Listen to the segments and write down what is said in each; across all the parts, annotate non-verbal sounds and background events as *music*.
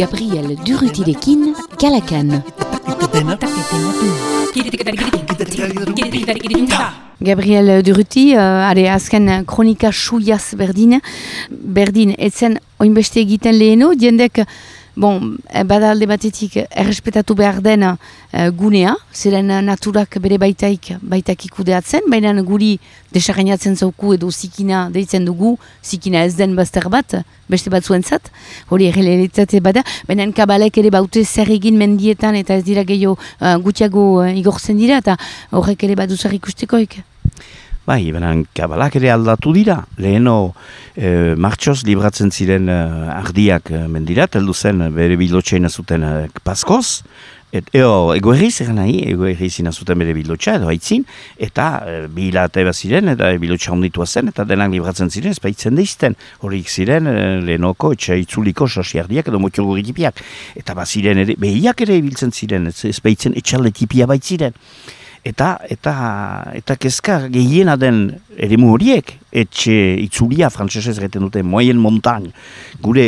Gabriel Durutirekin, Kalakan. Gabriel Duruti, uh, are azken kronika suiaz berdin, berdin, etzen oinbeste egiten leheno, diendek Bon, eh, bada alde batetik errespetatu behar den uh, gunea, ziren naturak bere baitaik baitak ikudeatzen, baina guri desarreinatzen zauku edo zikina deitzen dugu, zikina ez den bazter bat, beste bat zat, hori errealitate bada, baina kabalek ere baute zer egin mendietan eta ez dira gehiago uh, gutiago uh, igortzen dira eta horrek ere badu zer ikustekoik. Bai, benen kabalak ere aldatu dira. Leheno e, martxoz libratzen ziren e, ardiak e, mendirat, heldu zen bere bilotxeina zuten e, paskoz, Et, eo, egoerriz, egan nahi, egoerriz zuten bere bilotxa, edo haitzin, eta e, bila eta ziren, eta bilotxa onditua zen, eta denak libratzen ziren, ez baitzen deizten, horik ziren, e, lehenoko, etxe itzuliko sosiardiak, edo motio tipiak, eta baziren ere, behiak ere ibiltzen ziren, ez, ez baitzen etxalde tipia baitziren eta eta eta kezka gehiena den eremu horiek etxe itzulia frantsesez egiten dute moyen montagne. Gure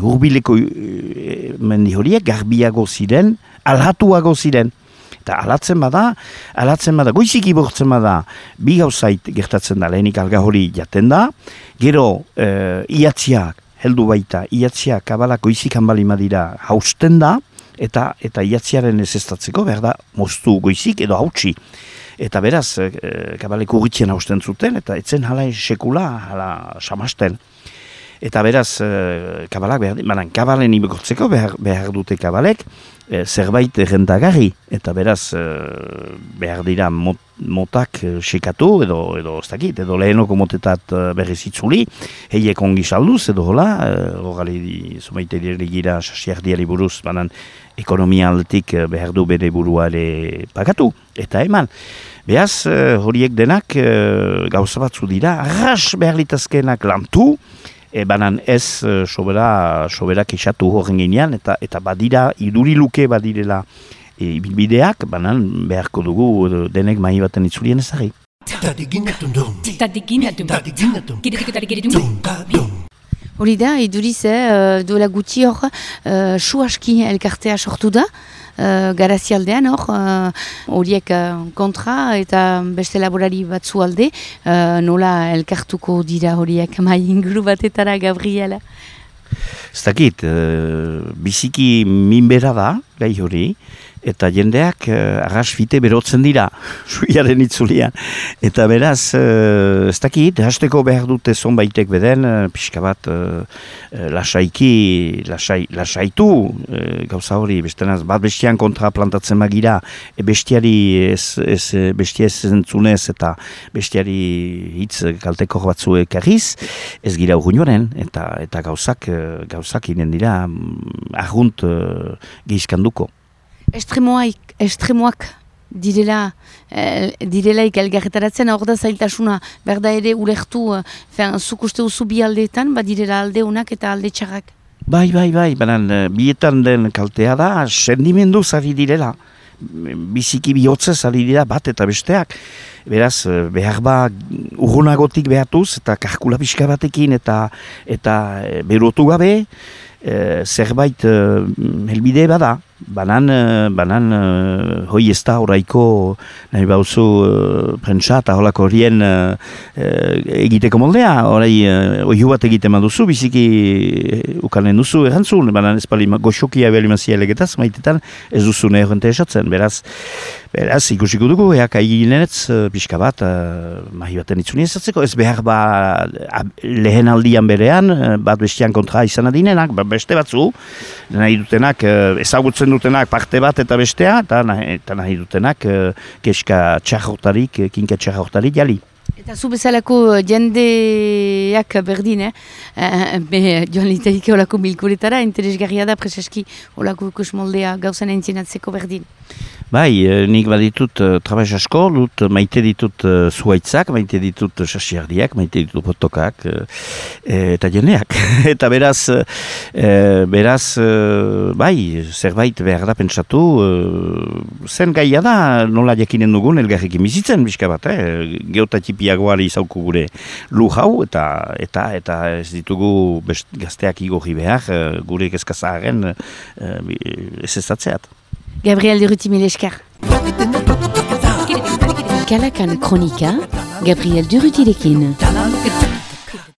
hurbileko e, mendi horiek garbiago ziren alhatuago ziren. Eta alatzen bada alatzen bada goizik ibortzen bada bi gauzait gertatzen da lehenik alga hori jaten da. Gero e, iatziak heldu baita iatziak kabalako izikan bali madira hausten da eta eta iatziaren ez estatzeko, behar da, moztu goizik edo hautsi. Eta beraz, e, kabaleko urritien hausten zuten, eta etzen hala sekula, hala samasten. Eta beraz, e, kabalak, behar, manan, kabalen ibekortzeko behar, behar dute kabalek, e, zerbait errentagarri, eta beraz, e, behar dira mot, motak e, edo, edo ez dakit, edo lehenoko motetat e, berriz itzuli, heiek ongi salduz, edo hola, e, horgali, zumaite gira, sasiak diari buruz, banan, ekonomia aldetik eh, behar du bere buruare pagatu, eta eman. Beaz, horiek denak eh, gauza batzu dira, arras behar litazkenak lantu, e, banan ez sobera, sobera kexatu horren ginean, eta, eta badira, iduri luke badirela e, banan beharko dugu denek mahi baten itzulien ezagik. Hori da, iduriz, eh, duela gutxi hor, uh, su aski elkartea sortu da, uh, garazialdean hor, horiek kontra eta beste laborari batzu alde, uh, nola elkartuko dira horiek *laughs* mai inguru batetara, Gabriela? Ez dakit, uh, biziki minbera da, gai hori, eta jendeak uh, arras fite berotzen dira, suiaren itzulian. Eta beraz, uh, ez dakit, hasteko behar dute zonbaitek beden, uh, pixka bat, uh, lasaiki, lasai, lasaitu, uh, gauza hori, bestenaz, bat bestian kontra plantatzen magira, e bestiari ez, ez, bestia ez zentzunez, eta bestiari hitz kalteko batzu ekarriz, ez gira urgunioaren, eta, eta gauzak, gauzak inen dira, mm, argunt uh, gehizkanduko. Estremoak, estremoak direla, eh, direlaik elgarretaratzen, hor da zailtasuna, berda ere ulertu, eh, zuk uste uzu bi aldeetan, ba direla alde honak eta alde txarrak. Bai, bai, bai, banan, eh, bietan den kaltea da, sendimendu zari direla, biziki bihotze zari dira bat eta besteak. Beraz, eh, behar ba, urgunagotik behatuz, eta karkula pixka batekin, eta, eta berotu gabe, e, zerbait e, helbide bada, banan, e, banan e, hoi ez da horreiko nahi bauzu e, prentsa eta holako horien e, egiteko moldea, horrei e, bat egiten duzu, biziki e, ukanen duzu erantzun, banan ez pali goxokia behar elegetaz, maitetan ez duzu nahi esatzen, beraz, beraz ikusiko dugu, eak aigineretz, pixka bat, mahi baten itzuni ezatzeko, ez behar ba lehen aldian berean, bat bestian kontra izan adinenak, ba, beste batzu, nahi dutenak, eh, ezagutzen dutenak parte bat eta bestea, eta nahi, eta nahi dutenak eh, keska txarrotarik, eh, kinka txarrotarik jali. Eta zu bezalako jendeak berdin, eh? Be, joan liteik olako milkuretara, interesgarria da preseski olako ikus moldea gauzan entzinatzeko berdin. Bai, eh, nik baditut uh, trabez asko, dut maite ditut uh, zuaitzak, maite ditut sasiardiak, maite ditut potokak, eta jeneak. *laughs* eta beraz, beraz, bai, zerbait behar da pentsatu, zen gaia da, nola jakinen dugun, elgarrekin bizitzen, bizka bat, eh? geotatipiagoari izauku gure lu jau, eta eta eta ez ditugu best, gazteak igorri behar, gure kezkazaren ez ezatzeat. Gabriel Duruti Milesker. Kalakan Kronika, Gabriel Durutirekin.